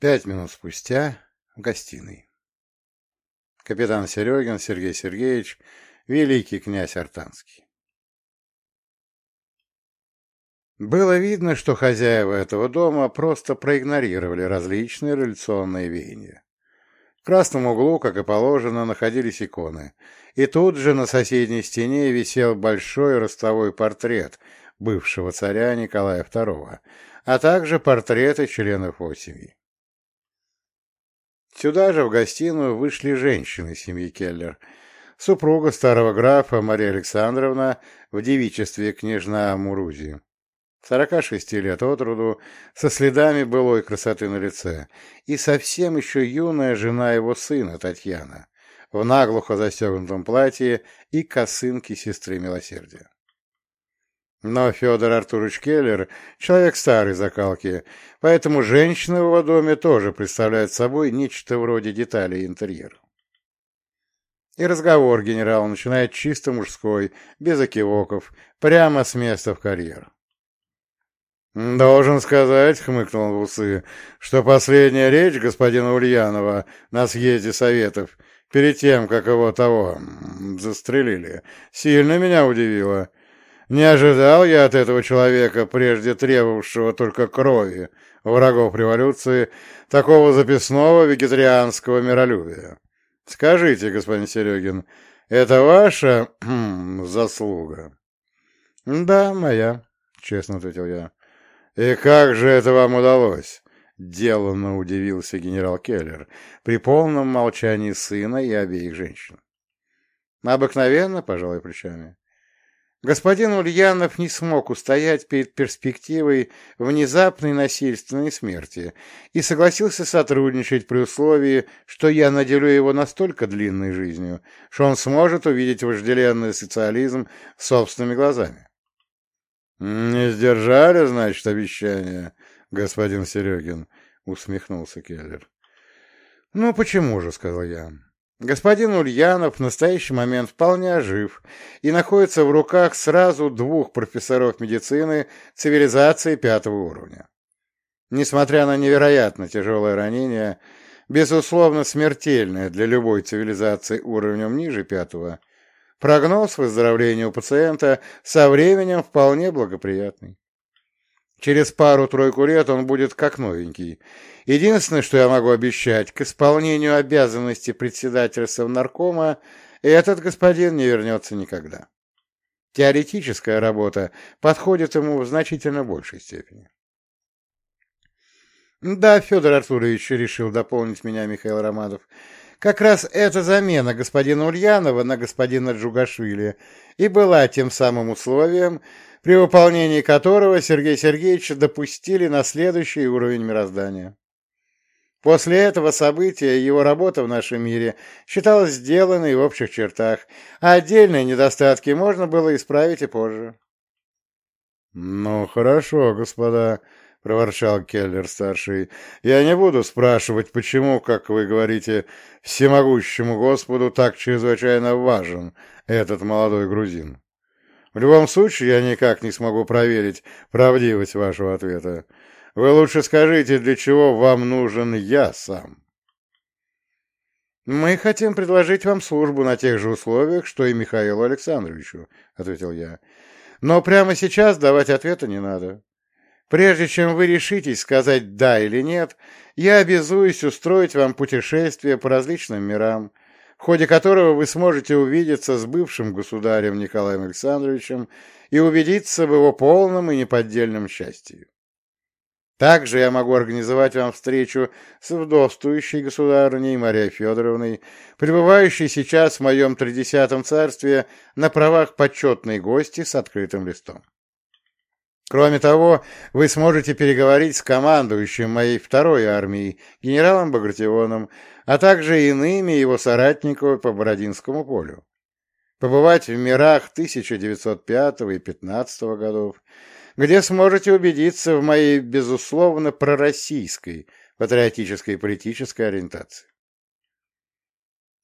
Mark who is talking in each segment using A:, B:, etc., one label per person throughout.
A: Пять минут спустя в гостиной. Капитан Серегин Сергей Сергеевич, великий князь Артанский. Было видно, что хозяева этого дома просто проигнорировали различные революционные веяния. В красном углу, как и положено, находились иконы, и тут же на соседней стене висел большой ростовой портрет бывшего царя Николая II, а также портреты членов его семьи. Сюда же, в гостиную, вышли женщины семьи Келлер. Супруга старого графа Мария Александровна в девичестве княжна Мурузи. Сорока шести лет от роду, со следами былой красоты на лице, и совсем еще юная жена его сына Татьяна, в наглухо застегнутом платье и косынке сестры милосердия. Но Федор Артурович Келлер — человек старой закалки, поэтому женщины в его доме тоже представляют собой нечто вроде деталей интерьера. И разговор генерал начинает чисто мужской, без окивоков, прямо с места в карьер. «Должен сказать», — хмыкнул он в усы, — «что последняя речь господина Ульянова на съезде Советов перед тем, как его того застрелили, сильно меня удивила». Не ожидал я от этого человека, прежде требовавшего только крови врагов революции, такого записного вегетарианского миролюбия. Скажите, господин Серегин, это ваша заслуга? Да, моя, честно ответил я. И как же это вам удалось? Деланно удивился генерал Келлер при полном молчании сына и обеих женщин. Обыкновенно, пожалуй, плечами. Господин Ульянов не смог устоять перед перспективой внезапной насильственной смерти и согласился сотрудничать при условии, что я наделю его настолько длинной жизнью, что он сможет увидеть вожделенный социализм собственными глазами. — Не сдержали, значит, обещание, господин Серегин? — усмехнулся Келлер. — Ну, почему же, — сказал я. Господин Ульянов в настоящий момент вполне жив и находится в руках сразу двух профессоров медицины цивилизации пятого уровня. Несмотря на невероятно тяжелое ранение, безусловно смертельное для любой цивилизации уровнем ниже пятого, прогноз выздоровления у пациента со временем вполне благоприятный. Через пару-тройку лет он будет как новенький. Единственное, что я могу обещать, к исполнению обязанностей председателя Совнаркома этот господин не вернется никогда. Теоретическая работа подходит ему в значительно большей степени. Да, Федор Артурович решил дополнить меня Михаил Ромадов. Как раз эта замена господина Ульянова на господина Джугашвили и была тем самым условием, при выполнении которого Сергей Сергеевич допустили на следующий уровень мироздания. После этого события его работа в нашем мире считалась сделанной в общих чертах, а отдельные недостатки можно было исправить и позже. — Ну, хорошо, господа, — проворчал Келлер-старший, — я не буду спрашивать, почему, как вы говорите, всемогущему Господу так чрезвычайно важен этот молодой грузин. В любом случае, я никак не смогу проверить правдивость вашего ответа. Вы лучше скажите, для чего вам нужен я сам? «Мы хотим предложить вам службу на тех же условиях, что и Михаилу Александровичу», — ответил я. «Но прямо сейчас давать ответа не надо. Прежде чем вы решитесь сказать «да» или «нет», я обязуюсь устроить вам путешествие по различным мирам, в ходе которого вы сможете увидеться с бывшим государем Николаем Александровичем и убедиться в его полном и неподдельном счастье. Также я могу организовать вам встречу с вдовствующей государыней Марией Федоровной, пребывающей сейчас в моем тридесятом царстве на правах почетной гости с открытым листом. Кроме того, вы сможете переговорить с командующим моей второй армией, генералом Багратионом, а также иными его соратниками по Бородинскому полю. Побывать в мирах 1905 и 15 годов, где сможете убедиться в моей, безусловно, пророссийской, патриотической и политической ориентации.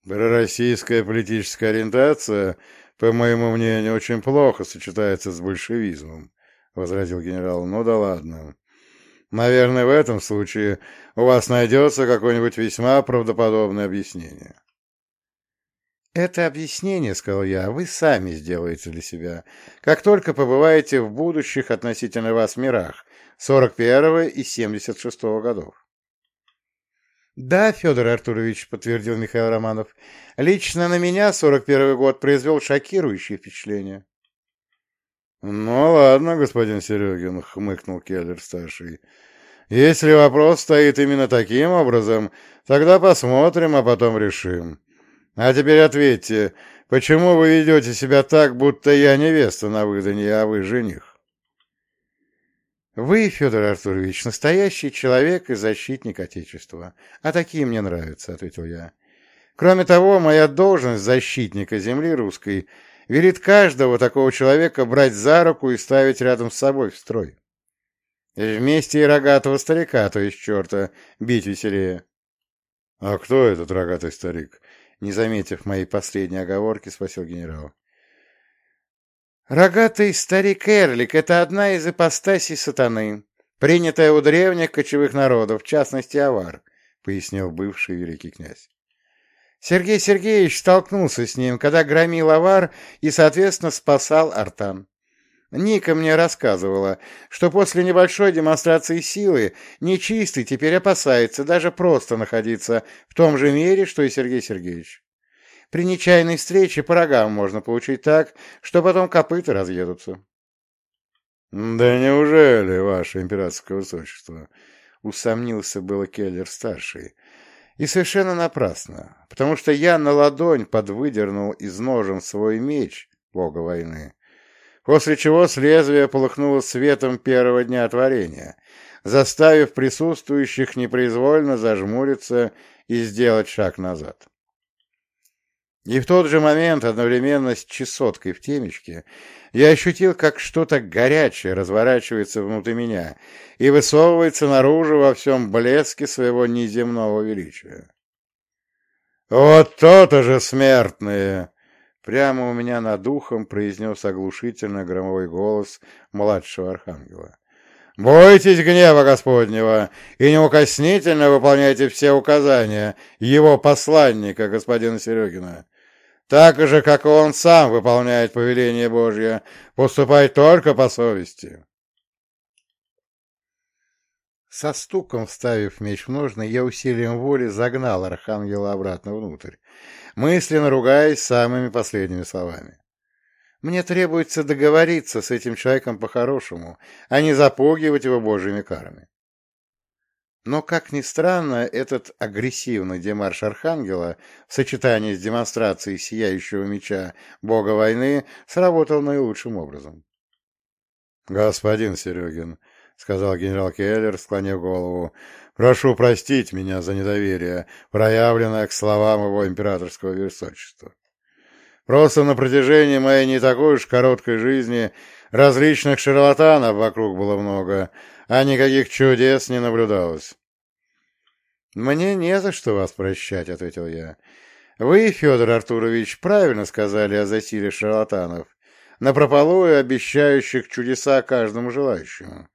A: Пророссийская политическая ориентация, по моему мнению, очень плохо сочетается с большевизмом, — возразил генерал. — Ну да ладно. Наверное, в этом случае у вас найдется какое-нибудь весьма правдоподобное объяснение.
B: «Это объяснение, — сказал я, — вы сами сделаете для себя, как только побываете в будущих относительно вас мирах 41-го и 76-го годов». «Да, Федор Артурович, — подтвердил Михаил Романов, — лично на меня 41-й год произвел шокирующее впечатление».
A: «Ну ладно, господин Серегин, — хмыкнул Келлер-старший. Если вопрос стоит именно таким образом, тогда посмотрим, а потом решим. А теперь ответьте, почему вы ведете себя так, будто я невеста на выданье, а вы жених?
B: Вы, Федор Артурович, настоящий человек и защитник Отечества. А такие мне нравятся, — ответил я. Кроме того, моя должность защитника земли русской велит каждого такого человека брать за руку и ставить рядом с собой в строй. Вместе и рогатого старика, то есть черта, бить веселее.
A: — А кто этот рогатый старик?
B: Не заметив моей последней оговорки, спросил генерал. Рогатый старик Эрлик — это одна из ипостасей сатаны, принятая у древних кочевых народов, в частности, авар, — пояснил бывший великий князь. Сергей Сергеевич столкнулся с ним, когда громил авар и, соответственно, спасал Артан. Ника мне рассказывала, что после небольшой демонстрации силы нечистый теперь опасается даже просто находиться в том же мире, что и Сергей Сергеевич. При нечаянной встрече по рогам можно получить так, что потом копыта разъедутся.
A: — Да неужели, ваше императорское высочество? — усомнился было Келлер-старший. И совершенно напрасно, потому что я на ладонь подвыдернул из ножен свой меч, бога войны, после чего с лезвия полыхнуло светом первого дня творения, заставив присутствующих непроизвольно зажмуриться и сделать шаг назад. И в тот же момент, одновременно с чесоткой в темечке, я ощутил, как что-то горячее разворачивается внутри меня и высовывается наружу во всем блеске своего неземного величия. «Вот то-то же смертные!» Прямо у меня над духом произнес оглушительно громовой голос младшего архангела. «Бойтесь гнева Господнего и неукоснительно выполняйте все указания его посланника, господина Серегина. Так же, как и он сам выполняет повеление Божье, поступай только по совести».
B: Со стуком вставив меч в ножны, я усилием воли загнал архангела обратно внутрь, мысленно ругаясь самыми последними словами. Мне требуется договориться с этим человеком по-хорошему, а не запугивать его божьими карами. Но, как ни странно, этот агрессивный демарш Архангела в сочетании с демонстрацией сияющего меча бога войны сработал наилучшим образом.
A: — Господин Серегин, — сказал генерал Келлер, склонив голову, Прошу простить меня за недоверие, проявленное к словам его императорского высочества. Просто на протяжении моей не такой уж короткой жизни различных шарлатанов вокруг было много, а никаких чудес не наблюдалось.
B: «Мне не за что вас прощать», — ответил я. «Вы, Федор Артурович, правильно сказали о засиле шарлатанов, напропалую обещающих чудеса каждому желающему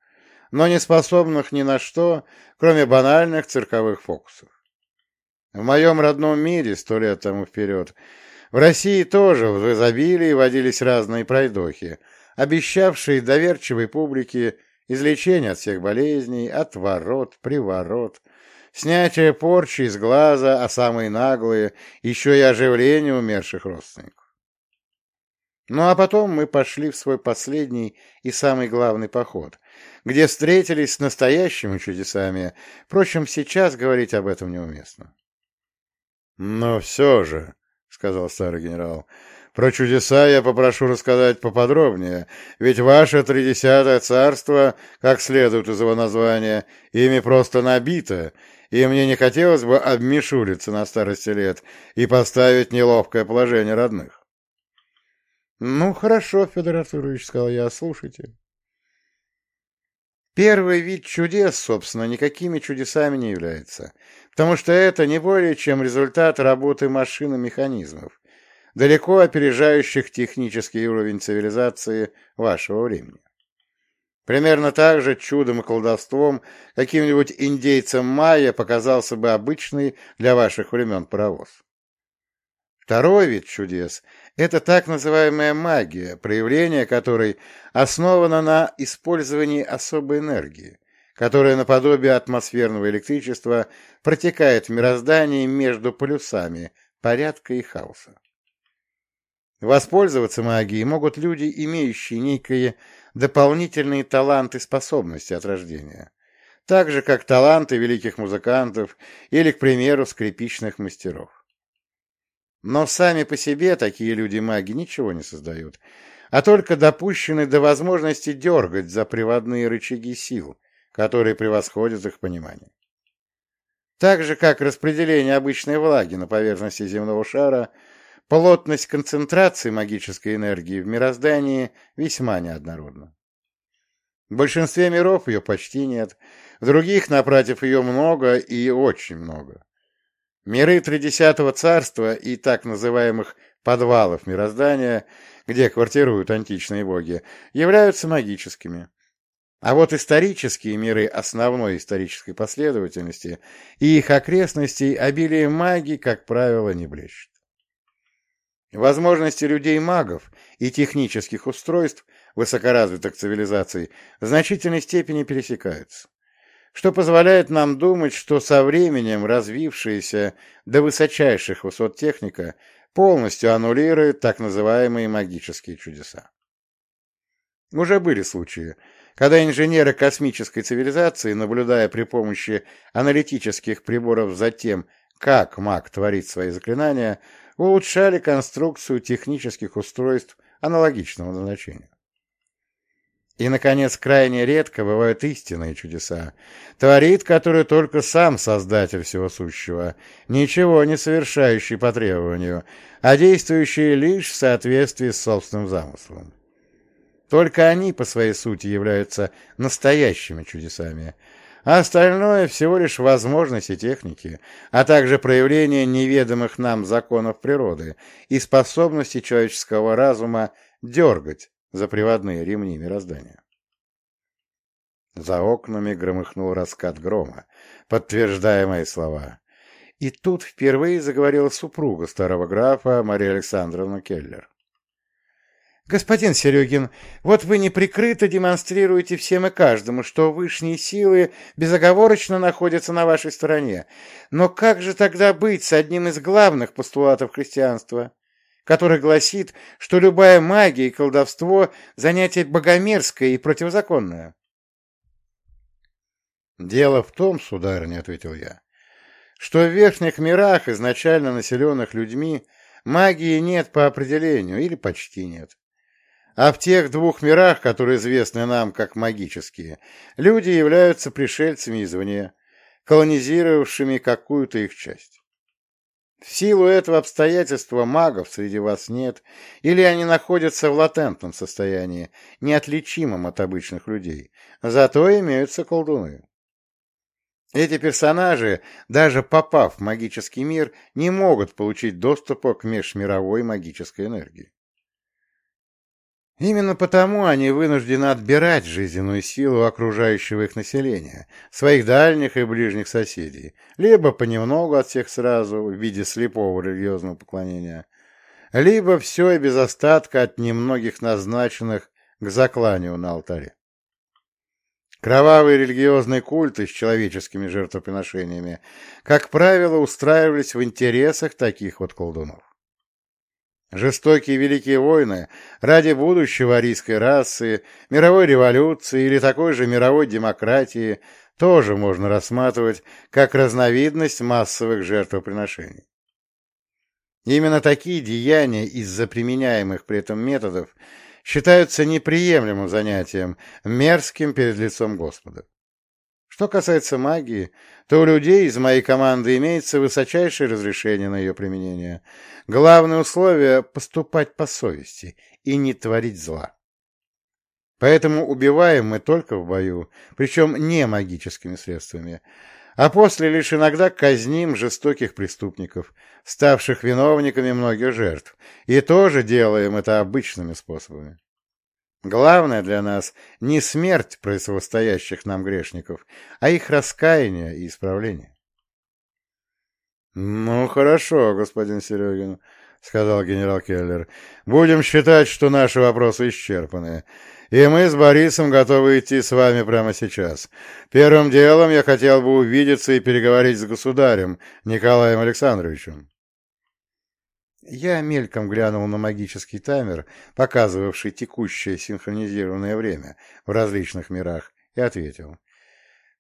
B: но не способных ни на что, кроме банальных цирковых фокусов. В моем родном мире сто лет тому вперед в России тоже в изобилии водились разные пройдохи, обещавшие доверчивой публике излечение от всех болезней, отворот, приворот, снятие порчи из глаза, а самые наглые еще и оживление умерших родственников. Ну а потом мы пошли в свой последний и самый главный поход, где встретились с настоящими чудесами. Впрочем, сейчас говорить об этом неуместно.
A: — Но все же, — сказал старый генерал, — про чудеса я попрошу рассказать поподробнее, ведь ваше тридесятое царство, как следует из его названия, ими просто набито, и мне не хотелось бы обмешулиться на старости лет и поставить неловкое положение родных.
B: — Ну, хорошо, Федор Артурович, — сказал я, — слушайте. Первый вид чудес, собственно, никакими чудесами не является, потому что это не более чем результат работы машин и механизмов, далеко опережающих технический уровень цивилизации вашего времени. Примерно так же чудом и колдовством каким-нибудь индейцам майя показался бы обычный для ваших времен паровоз. Второй вид чудес – это так называемая магия, проявление которой основано на использовании особой энергии, которая наподобие атмосферного электричества протекает в мироздании между полюсами порядка и хаоса. Воспользоваться магией могут люди, имеющие некие дополнительные таланты и способности от рождения, так же, как таланты великих музыкантов или, к примеру, скрипичных мастеров. Но сами по себе такие люди-маги ничего не создают, а только допущены до возможности дергать за приводные рычаги сил, которые превосходят их понимание. Так же, как распределение обычной влаги на поверхности земного шара – Плотность концентрации магической энергии в мироздании весьма неоднородна. В большинстве миров ее почти нет, в других, напротив, ее много и очень много. Миры Тридесятого царства и так называемых подвалов мироздания, где квартируют античные боги, являются магическими. А вот исторические миры основной исторической последовательности и их окрестностей обилие магии, как правило, не блещет. Возможности людей-магов и технических устройств высокоразвитых цивилизаций в значительной степени пересекаются, что позволяет нам думать, что со временем развившаяся до высочайших высот техника полностью аннулирует так называемые магические чудеса. Уже были случаи, когда инженеры космической цивилизации, наблюдая при помощи аналитических приборов за тем, как маг творит свои заклинания, улучшали конструкцию технических устройств аналогичного назначения. И, наконец, крайне редко бывают истинные чудеса, творит, который только сам Создатель Всего Сущего, ничего не совершающий по требованию, а действующий лишь в соответствии с собственным замыслом. Только они по своей сути являются настоящими чудесами, а остальное всего лишь возможности техники, а также проявление неведомых нам законов природы и способности человеческого разума дергать за приводные ремни мироздания. За окнами громыхнул раскат грома, подтверждая мои слова. И тут впервые заговорила супруга старого графа Мария Александровна Келлер. «Господин Серегин, вот вы неприкрыто демонстрируете всем и каждому, что высшие силы безоговорочно находятся на вашей стороне. Но как же тогда быть с одним из главных постулатов христианства, который гласит, что любая магия и колдовство – занятие богомерзкое и противозаконное?» «Дело в том, сударыня, — ответил я, — что в верхних мирах, изначально населенных людьми, магии нет по определению или почти нет. А в тех двух мирах, которые известны нам как магические, люди являются пришельцами извне, колонизировавшими какую-то их часть. В силу этого обстоятельства магов среди вас нет, или они находятся в латентном состоянии, неотличимом от обычных людей, зато имеются колдуны. Эти персонажи, даже попав в магический мир, не могут получить доступа к межмировой магической энергии. Именно потому они вынуждены отбирать жизненную силу окружающего их населения, своих дальних и ближних соседей, либо понемногу от всех сразу в виде слепого религиозного поклонения, либо все и без остатка от немногих назначенных к закланию на алтаре. Кровавые религиозные культы с человеческими жертвоприношениями, как правило, устраивались в интересах таких вот колдунов. Жестокие великие войны ради будущего арийской расы, мировой революции или такой же мировой демократии тоже можно рассматривать как разновидность массовых жертвоприношений. Именно такие деяния из-за применяемых при этом методов считаются неприемлемым занятием, мерзким перед лицом Господа. Что касается магии, то у людей из моей команды имеется высочайшее разрешение на ее применение. Главное условие — поступать по совести и не творить зла. Поэтому убиваем мы только в бою, причем не магическими средствами, а после лишь иногда казним жестоких преступников, ставших виновниками многих жертв, и тоже делаем это обычными способами. Главное для нас не смерть противостоящих нам грешников, а их раскаяние и исправление.
A: — Ну, хорошо, господин Серегин, — сказал генерал Келлер. — Будем считать, что наши вопросы исчерпаны. И мы с Борисом готовы идти с вами прямо сейчас. Первым делом я хотел бы увидеться и переговорить с государем Николаем Александровичем.
B: Я мельком глянул на магический таймер, показывавший текущее синхронизированное время в различных мирах, и ответил.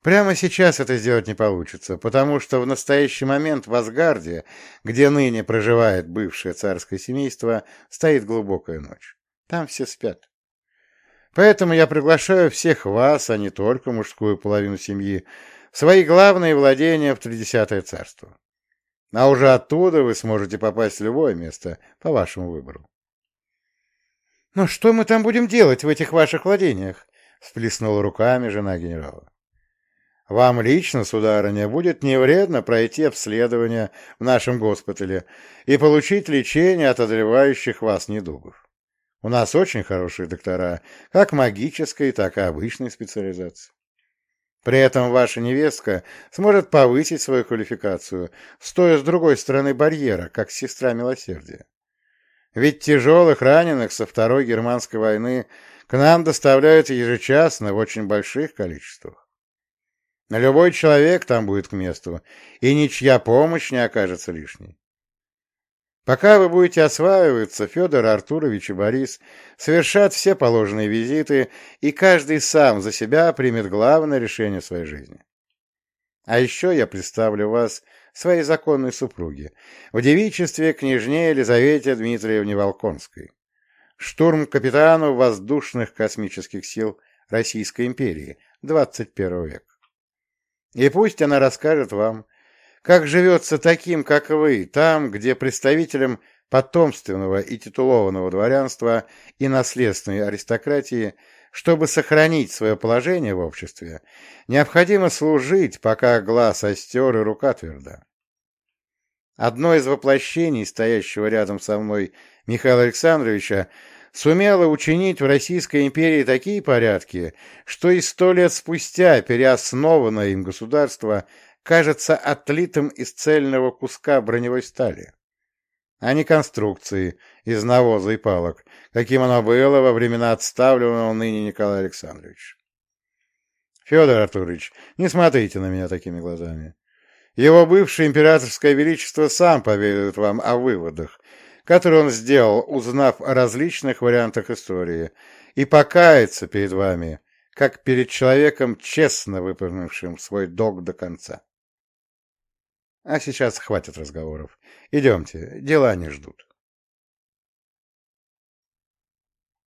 B: Прямо сейчас это сделать не получится, потому что в настоящий момент в Асгарде, где ныне проживает бывшее царское семейство, стоит глубокая ночь. Там все спят. Поэтому я приглашаю всех вас, а не только мужскую половину семьи, в свои главные владения в Тридесятое царство. А уже оттуда вы сможете попасть в любое место по вашему выбору. — Но что мы там будем делать в этих ваших владениях? — всплеснула руками жена генерала. — Вам лично, сударыня, будет не вредно пройти обследование в нашем госпитале и получить лечение от одолевающих вас недугов. У нас очень хорошие доктора, как магической, так и обычной специализации. При этом ваша невестка сможет повысить свою квалификацию, стоя с другой стороны барьера, как сестра милосердия. Ведь тяжелых раненых со Второй Германской войны к нам доставляют ежечасно в очень больших количествах. Любой человек там будет к месту, и ничья помощь не окажется лишней. Пока вы будете осваиваться, Федор Артурович и Борис совершат все положенные визиты, и каждый сам за себя примет главное решение своей жизни. А еще я представлю вас своей законной супруге, в девичестве княжне Елизавете Дмитриевне Волконской, штурм-капитану воздушных космических сил Российской империи 21 века. И пусть она расскажет вам, как живется таким, как вы, там, где представителям потомственного и титулованного дворянства и наследственной аристократии, чтобы сохранить свое положение в обществе, необходимо служить, пока глаз остер и рука тверда. Одно из воплощений, стоящего рядом со мной Михаила Александровича, сумело учинить в Российской империи такие порядки, что и сто лет спустя переоснованное им государство кажется отлитым из цельного куска броневой стали, а не конструкции из навоза и палок, каким оно было во времена отставленного ныне Николая Александровича. Федор Артурович, не смотрите на меня такими глазами. Его бывшее императорское величество сам поведает вам о выводах, которые он сделал, узнав о различных вариантах истории, и покается перед вами, как перед человеком, честно выполнившим свой долг до конца. А сейчас хватит разговоров. Идемте, дела не ждут.